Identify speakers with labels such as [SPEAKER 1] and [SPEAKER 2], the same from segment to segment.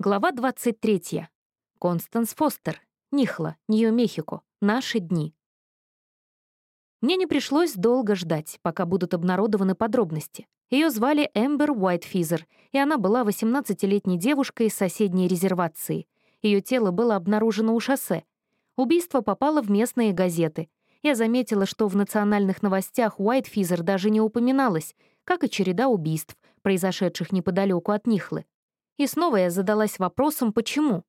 [SPEAKER 1] Глава 23. Констанс Фостер. Нихла, Нью-Мехико. Наши дни. Мне не пришлось долго ждать, пока будут обнародованы подробности. Ее звали Эмбер Уайтфизер, и она была 18-летней девушкой из соседней резервации. Ее тело было обнаружено у шоссе. Убийство попало в местные газеты. Я заметила, что в национальных новостях Уайтфизер даже не упоминалось, как и череда убийств, произошедших неподалеку от Нихлы. И снова я задалась вопросом, почему.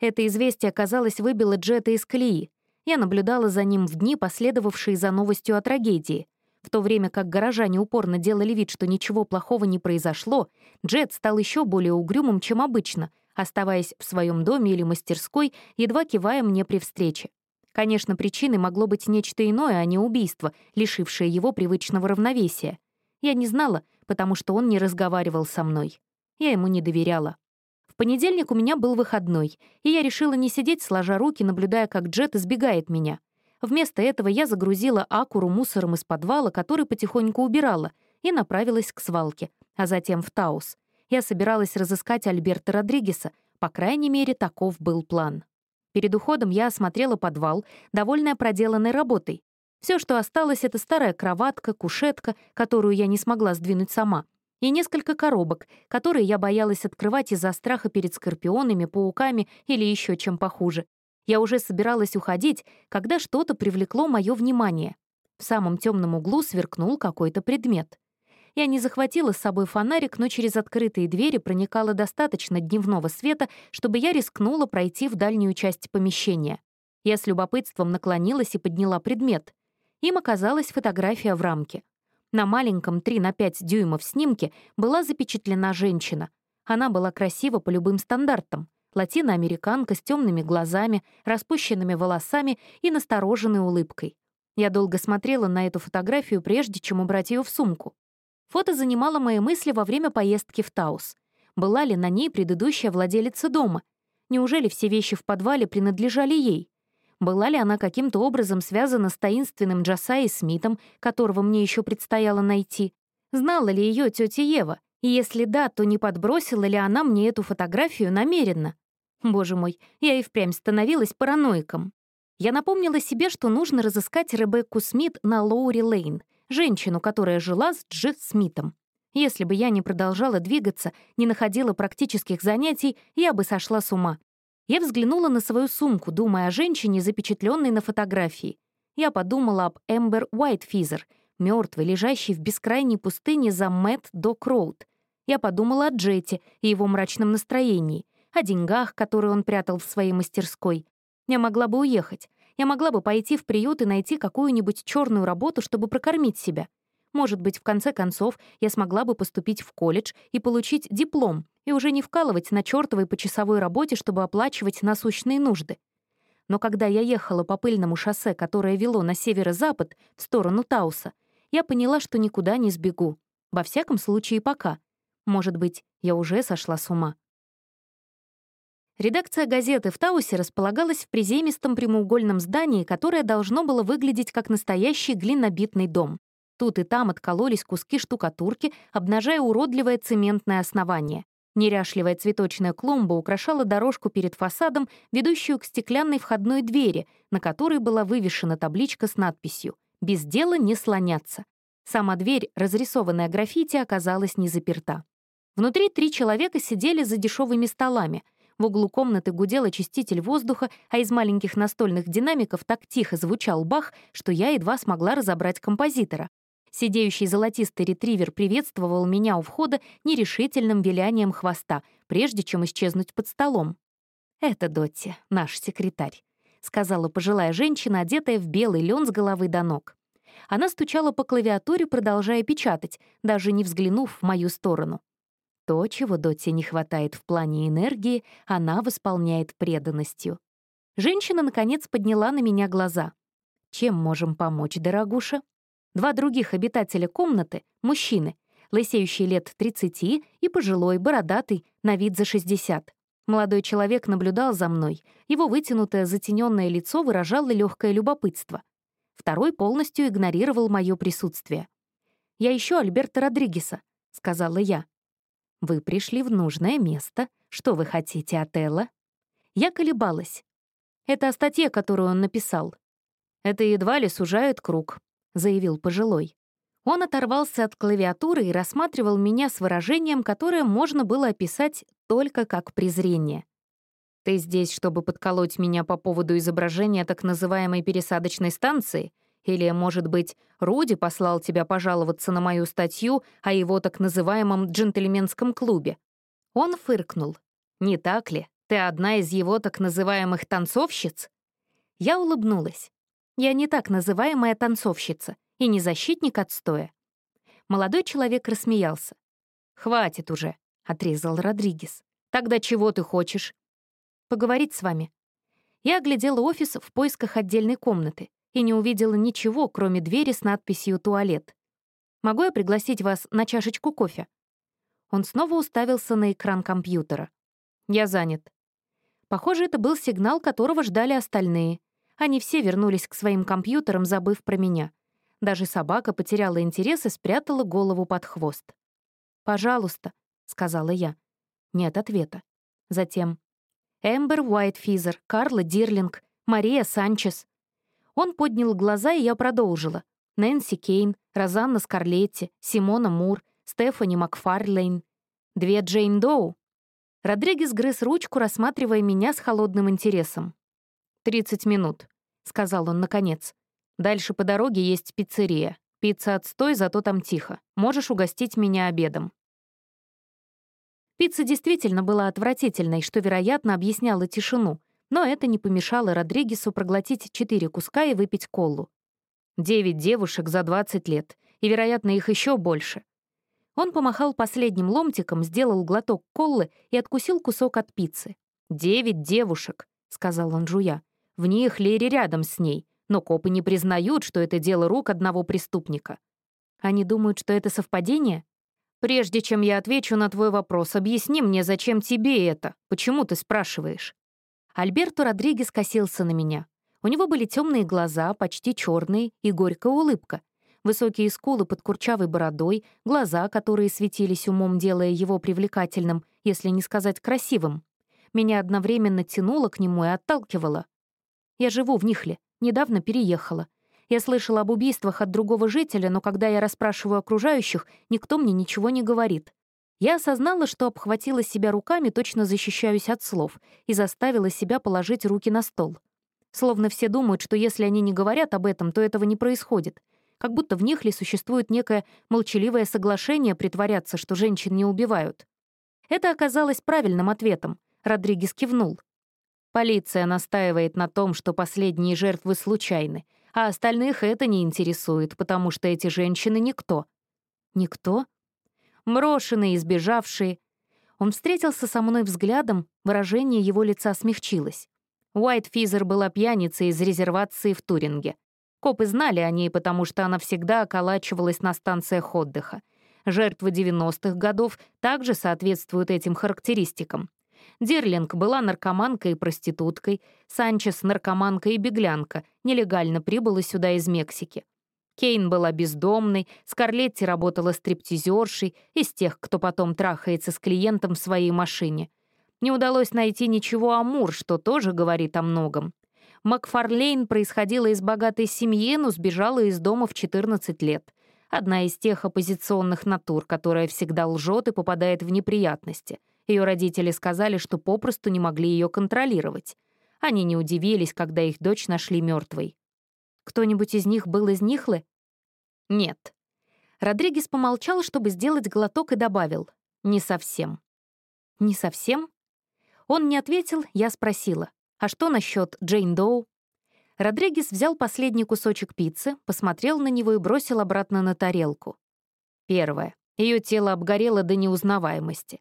[SPEAKER 1] Это известие, казалось, выбило Джета из колеи. Я наблюдала за ним в дни, последовавшие за новостью о трагедии. В то время как горожане упорно делали вид, что ничего плохого не произошло, Джет стал еще более угрюмым, чем обычно, оставаясь в своем доме или мастерской, едва кивая мне при встрече. Конечно, причиной могло быть нечто иное, а не убийство, лишившее его привычного равновесия. Я не знала, потому что он не разговаривал со мной. Я ему не доверяла. В понедельник у меня был выходной, и я решила не сидеть сложа руки, наблюдая, как Джет избегает меня. Вместо этого я загрузила Акуру мусором из подвала, который потихоньку убирала, и направилась к свалке, а затем в Таус. Я собиралась разыскать Альберта Родригеса, по крайней мере, таков был план. Перед уходом я осмотрела подвал, довольная проделанной работой. Все, что осталось, — это старая кроватка, кушетка, которую я не смогла сдвинуть сама — и несколько коробок, которые я боялась открывать из-за страха перед скорпионами, пауками или еще чем похуже. Я уже собиралась уходить, когда что-то привлекло мое внимание. В самом темном углу сверкнул какой-то предмет. Я не захватила с собой фонарик, но через открытые двери проникало достаточно дневного света, чтобы я рискнула пройти в дальнюю часть помещения. Я с любопытством наклонилась и подняла предмет. Им оказалась фотография в рамке. На маленьком 3 на 5 дюймов снимке была запечатлена женщина. Она была красива по любым стандартам. Латиноамериканка с темными глазами, распущенными волосами и настороженной улыбкой. Я долго смотрела на эту фотографию, прежде чем убрать ее в сумку. Фото занимало мои мысли во время поездки в Таус. Была ли на ней предыдущая владелица дома? Неужели все вещи в подвале принадлежали ей? Была ли она каким-то образом связана с таинственным Джасаи Смитом, которого мне еще предстояло найти? Знала ли ее тетя Ева? И если да, то не подбросила ли она мне эту фотографию намеренно? Боже мой, я и впрямь становилась параноиком. Я напомнила себе, что нужно разыскать Ребекку Смит на Лоури Лейн, женщину, которая жила с Дж. Смитом. Если бы я не продолжала двигаться, не находила практических занятий, я бы сошла с ума. Я взглянула на свою сумку, думая о женщине, запечатленной на фотографии. Я подумала об Эмбер Уайтфизер, мертвой, лежащей в бескрайней пустыне за Мэтт Док Роуд. Я подумала о Джете и его мрачном настроении, о деньгах, которые он прятал в своей мастерской. Я могла бы уехать. Я могла бы пойти в приют и найти какую-нибудь черную работу, чтобы прокормить себя. Может быть, в конце концов, я смогла бы поступить в колледж и получить диплом, и уже не вкалывать на чертовой почасовой работе, чтобы оплачивать насущные нужды. Но когда я ехала по пыльному шоссе, которое вело на северо-запад, в сторону Тауса, я поняла, что никуда не сбегу. Во всяком случае, пока. Может быть, я уже сошла с ума. Редакция газеты в Таусе располагалась в приземистом прямоугольном здании, которое должно было выглядеть как настоящий глинобитный дом. Тут и там откололись куски штукатурки, обнажая уродливое цементное основание. Неряшливая цветочная клумба украшала дорожку перед фасадом, ведущую к стеклянной входной двери, на которой была вывешена табличка с надписью «Без дела не слоняться». Сама дверь, разрисованная граффити, оказалась не заперта. Внутри три человека сидели за дешевыми столами. В углу комнаты гудел очиститель воздуха, а из маленьких настольных динамиков так тихо звучал бах, что я едва смогла разобрать композитора. Сидеющий золотистый ретривер приветствовал меня у входа нерешительным вилянием хвоста, прежде чем исчезнуть под столом. «Это Дотти, наш секретарь», — сказала пожилая женщина, одетая в белый лен с головы до ног. Она стучала по клавиатуре, продолжая печатать, даже не взглянув в мою сторону. То, чего Дотти не хватает в плане энергии, она восполняет преданностью. Женщина, наконец, подняла на меня глаза. «Чем можем помочь, дорогуша?» Два других обитателя комнаты — мужчины, лысеющий лет 30 и пожилой, бородатый, на вид за 60. Молодой человек наблюдал за мной, его вытянутое затененное лицо выражало легкое любопытство. Второй полностью игнорировал мое присутствие. «Я ищу Альберта Родригеса», — сказала я. Вы пришли в нужное место. Что вы хотите от Элла?» Я колебалась. Это о статье, которую он написал. «Это едва ли сужает круг», — заявил пожилой. Он оторвался от клавиатуры и рассматривал меня с выражением, которое можно было описать только как презрение. «Ты здесь, чтобы подколоть меня по поводу изображения так называемой пересадочной станции? Или, может быть, Руди послал тебя пожаловаться на мою статью о его так называемом джентльменском клубе?» Он фыркнул. «Не так ли? Ты одна из его так называемых танцовщиц?» Я улыбнулась. Я не так называемая танцовщица и не защитник отстоя. Молодой человек рассмеялся. «Хватит уже», — отрезал Родригес. «Тогда чего ты хочешь?» поговорить с вами». Я оглядела офис в поисках отдельной комнаты и не увидела ничего, кроме двери с надписью «Туалет». «Могу я пригласить вас на чашечку кофе?» Он снова уставился на экран компьютера. «Я занят». Похоже, это был сигнал, которого ждали остальные. Они все вернулись к своим компьютерам, забыв про меня. Даже собака потеряла интерес и спрятала голову под хвост. «Пожалуйста», — сказала я. Нет ответа. Затем Эмбер Уайтфизер, Карла Дирлинг, Мария Санчес. Он поднял глаза, и я продолжила. Нэнси Кейн, Розанна Скарлетти, Симона Мур, Стефани Макфарлейн. Две Джейн Доу. Родригес грыз ручку, рассматривая меня с холодным интересом. «Тридцать минут», — сказал он наконец. «Дальше по дороге есть пиццерия. Пицца отстой, зато там тихо. Можешь угостить меня обедом». Пицца действительно была отвратительной, что, вероятно, объясняло тишину, но это не помешало Родригесу проглотить четыре куска и выпить колу. Девять девушек за 20 лет, и, вероятно, их еще больше. Он помахал последним ломтиком, сделал глоток коллы и откусил кусок от пиццы. «Девять девушек», — сказал он жуя. «В них Лере рядом с ней, но копы не признают, что это дело рук одного преступника. Они думают, что это совпадение?» «Прежде чем я отвечу на твой вопрос, объясни мне, зачем тебе это? Почему ты спрашиваешь?» Альберто Родригес косился на меня. У него были темные глаза, почти черные, и горькая улыбка. Высокие скулы под курчавой бородой, глаза, которые светились умом, делая его привлекательным, если не сказать красивым. Меня одновременно тянуло к нему и отталкивало. Я живу в Нихле, недавно переехала. Я слышала об убийствах от другого жителя, но когда я расспрашиваю окружающих, никто мне ничего не говорит. Я осознала, что обхватила себя руками, точно защищаюсь от слов, и заставила себя положить руки на стол. Словно все думают, что если они не говорят об этом, то этого не происходит. Как будто в них ли существует некое молчаливое соглашение притворяться, что женщин не убивают. Это оказалось правильным ответом. Родригес кивнул. Полиция настаивает на том, что последние жертвы случайны, а остальных это не интересует, потому что эти женщины — никто. Никто? Мрошенные, избежавшие. Он встретился со мной взглядом, выражение его лица смягчилось. Уайт Физер была пьяницей из резервации в Туринге. Копы знали о ней, потому что она всегда околачивалась на станциях отдыха. Жертвы 90-х годов также соответствуют этим характеристикам. Дерлинг была наркоманкой и проституткой, Санчес — наркоманка и беглянка, нелегально прибыла сюда из Мексики. Кейн была бездомной, Скарлетти работала стриптизершей, из тех, кто потом трахается с клиентом в своей машине. Не удалось найти ничего о Мур, что тоже говорит о многом. Макфарлейн происходила из богатой семьи, но сбежала из дома в 14 лет. Одна из тех оппозиционных натур, которая всегда лжет и попадает в неприятности — ее родители сказали, что попросту не могли ее контролировать. Они не удивились, когда их дочь нашли мертвой. Кто-нибудь из них был из Нихлы? Нет. Родригес помолчал, чтобы сделать глоток, и добавил. Не совсем. Не совсем? Он не ответил, я спросила. А что насчет Джейн Доу? Родригес взял последний кусочек пиццы, посмотрел на него и бросил обратно на тарелку. Первое. Ее тело обгорело до неузнаваемости.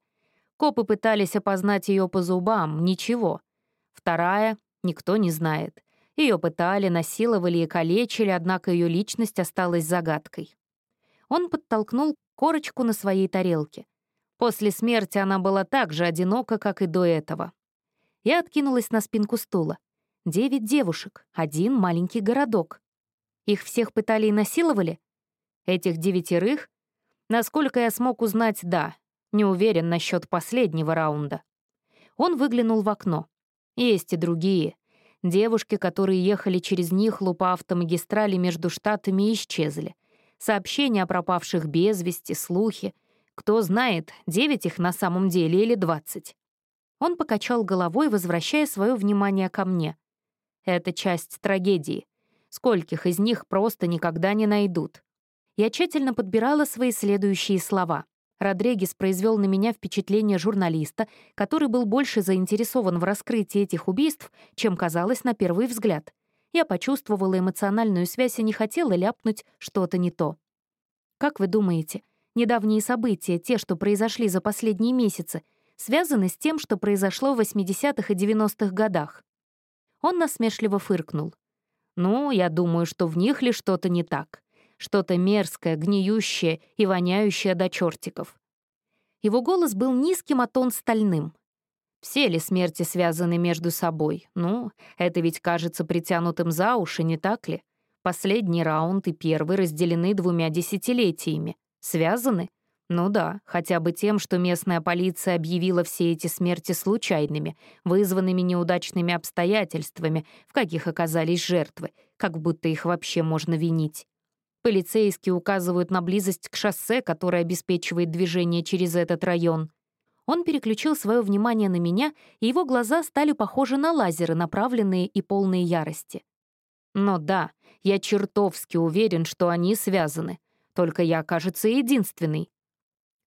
[SPEAKER 1] Копы пытались опознать ее по зубам, ничего. Вторая — никто не знает. Ее пытали, насиловали и калечили, однако ее личность осталась загадкой. Он подтолкнул корочку на своей тарелке. После смерти она была так же одинока, как и до этого. Я откинулась на спинку стула. Девять девушек, один маленький городок. Их всех пытали и насиловали? Этих девятерых? Насколько я смог узнать, да, Не уверен насчет последнего раунда. Он выглянул в окно. Есть и другие. Девушки, которые ехали через Нихлу по автомагистрали между штатами, исчезли. Сообщения о пропавших без вести, слухи. Кто знает, девять их на самом деле или двадцать. Он покачал головой, возвращая свое внимание ко мне. Это часть трагедии. Скольких из них просто никогда не найдут. Я тщательно подбирала свои следующие слова. Родригес произвел на меня впечатление журналиста, который был больше заинтересован в раскрытии этих убийств, чем казалось на первый взгляд. Я почувствовала эмоциональную связь и не хотела ляпнуть что-то не то. Как вы думаете, недавние события, те, что произошли за последние месяцы, связаны с тем, что произошло в 80-х и 90-х годах? Он насмешливо фыркнул. «Ну, я думаю, что в них ли что-то не так что-то мерзкое, гниющее и воняющее до чертиков. Его голос был низким, а тон стальным. Все ли смерти связаны между собой? Ну, это ведь кажется притянутым за уши, не так ли? Последний раунд и первый разделены двумя десятилетиями. Связаны? Ну да, хотя бы тем, что местная полиция объявила все эти смерти случайными, вызванными неудачными обстоятельствами, в каких оказались жертвы, как будто их вообще можно винить. Полицейские указывают на близость к шоссе, которое обеспечивает движение через этот район. Он переключил свое внимание на меня, и его глаза стали похожи на лазеры, направленные и полные ярости. Но да, я чертовски уверен, что они связаны. Только я, кажется, единственный.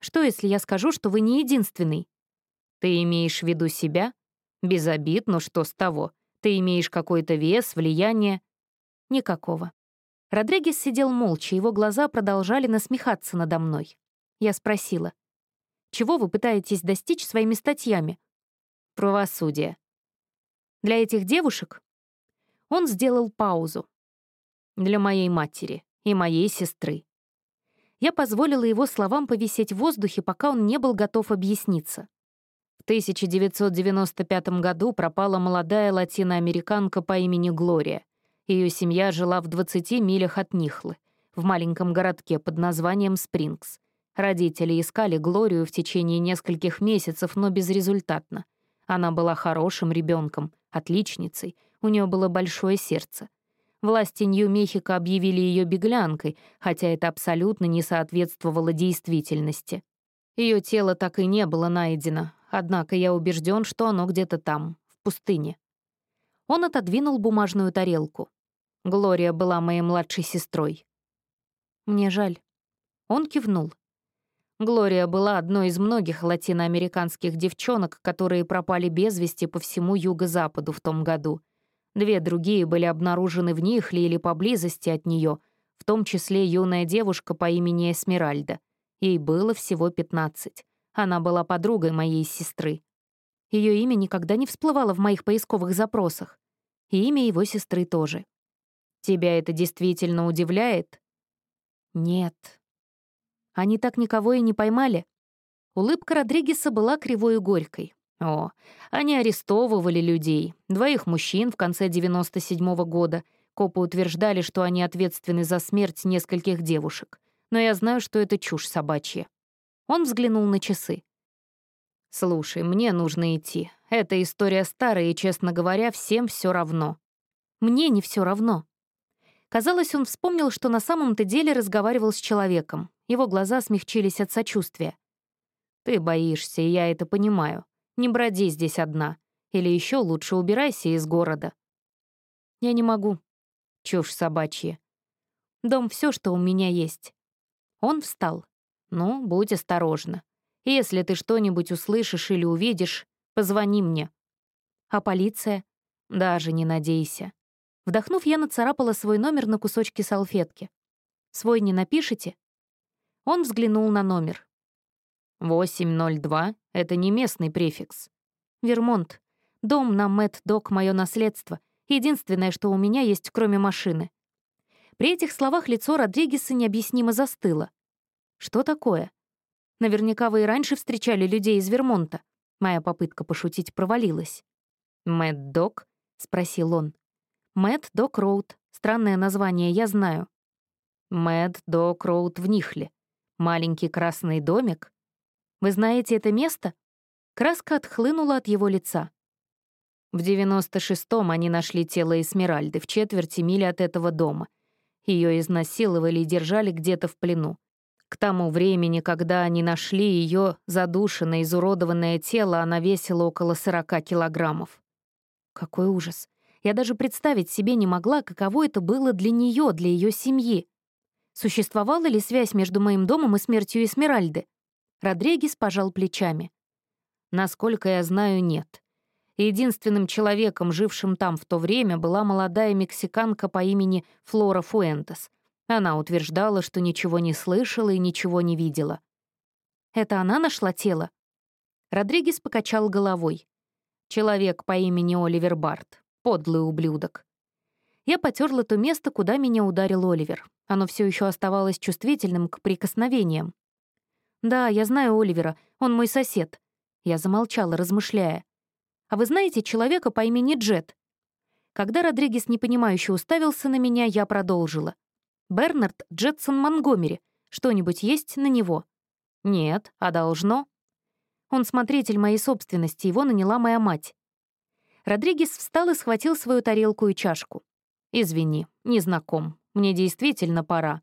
[SPEAKER 1] Что, если я скажу, что вы не единственный? Ты имеешь в виду себя? Без обид, но что с того? Ты имеешь какой-то вес, влияние? Никакого. Родригес сидел молча, его глаза продолжали насмехаться надо мной. Я спросила, «Чего вы пытаетесь достичь своими статьями?» «Правосудие». «Для этих девушек?» Он сделал паузу. «Для моей матери и моей сестры». Я позволила его словам повисеть в воздухе, пока он не был готов объясниться. В 1995 году пропала молодая латиноамериканка по имени Глория. Ее семья жила в 20 милях от Нихлы, в маленьком городке под названием Спрингс. Родители искали Глорию в течение нескольких месяцев, но безрезультатно. Она была хорошим ребенком, отличницей, у нее было большое сердце. Власти Нью-Мехико объявили ее беглянкой, хотя это абсолютно не соответствовало действительности. Ее тело так и не было найдено, однако я убежден, что оно где-то там, в пустыне. Он отодвинул бумажную тарелку. Глория была моей младшей сестрой. Мне жаль. Он кивнул. Глория была одной из многих латиноамериканских девчонок, которые пропали без вести по всему юго-западу в том году. Две другие были обнаружены в Нихле или поблизости от нее, в том числе юная девушка по имени Эсмеральда. Ей было всего 15. Она была подругой моей сестры. Ее имя никогда не всплывало в моих поисковых запросах. И имя его сестры тоже. Тебя это действительно удивляет? Нет. Они так никого и не поймали? Улыбка Родригеса была кривой и горькой. О, они арестовывали людей, двоих мужчин в конце 97-го года. Копы утверждали, что они ответственны за смерть нескольких девушек. Но я знаю, что это чушь собачья. Он взглянул на часы. «Слушай, мне нужно идти. Эта история старая, и, честно говоря, всем все равно». «Мне не все равно», Казалось, он вспомнил, что на самом-то деле разговаривал с человеком. Его глаза смягчились от сочувствия. «Ты боишься, и я это понимаю. Не броди здесь одна. Или еще лучше убирайся из города». «Я не могу». Чушь собачья. «Дом — все, что у меня есть». Он встал. «Ну, будь осторожна. Если ты что-нибудь услышишь или увидишь, позвони мне». «А полиция?» «Даже не надейся. Вдохнув, я нацарапала свой номер на кусочке салфетки. «Свой не напишите?» Он взглянул на номер. «802 — это не местный префикс. Вермонт. Дом на Мэтт-Док — мое наследство. Единственное, что у меня есть, кроме машины». При этих словах лицо Родригеса необъяснимо застыло. «Что такое?» «Наверняка вы и раньше встречали людей из Вермонта». Моя попытка пошутить провалилась. «Мэтт-Док?» — спросил он. Мэтт Док Роуд. Странное название, я знаю. Мэтт Док Роуд в Нихле. Маленький красный домик. Вы знаете это место?» Краска отхлынула от его лица. В 96-м они нашли тело Эсмеральды в четверти мили от этого дома. Ее изнасиловали и держали где-то в плену. К тому времени, когда они нашли ее задушенное, изуродованное тело, она весила около 40 килограммов. Какой ужас. Я даже представить себе не могла, каково это было для нее, для ее семьи. Существовала ли связь между моим домом и смертью Эсмеральды? Родригес пожал плечами. Насколько я знаю, нет. Единственным человеком, жившим там в то время, была молодая мексиканка по имени Флора Фуэнтес. Она утверждала, что ничего не слышала и ничего не видела. «Это она нашла тело?» Родригес покачал головой. Человек по имени Оливер Барт. Подлый ублюдок. Я потерла то место, куда меня ударил Оливер. Оно все еще оставалось чувствительным к прикосновениям. «Да, я знаю Оливера, он мой сосед». Я замолчала, размышляя. «А вы знаете человека по имени Джет?» Когда Родригес непонимающе уставился на меня, я продолжила. «Бернард Джетсон Монгомери. Что-нибудь есть на него?» «Нет, а должно?» «Он смотритель моей собственности, его наняла моя мать». Родригес встал и схватил свою тарелку и чашку. «Извини, не знаком. Мне действительно пора.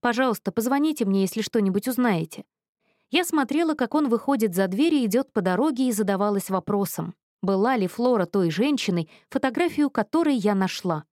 [SPEAKER 1] Пожалуйста, позвоните мне, если что-нибудь узнаете». Я смотрела, как он выходит за дверь и идет по дороге, и задавалась вопросом, была ли Флора той женщиной, фотографию которой я нашла.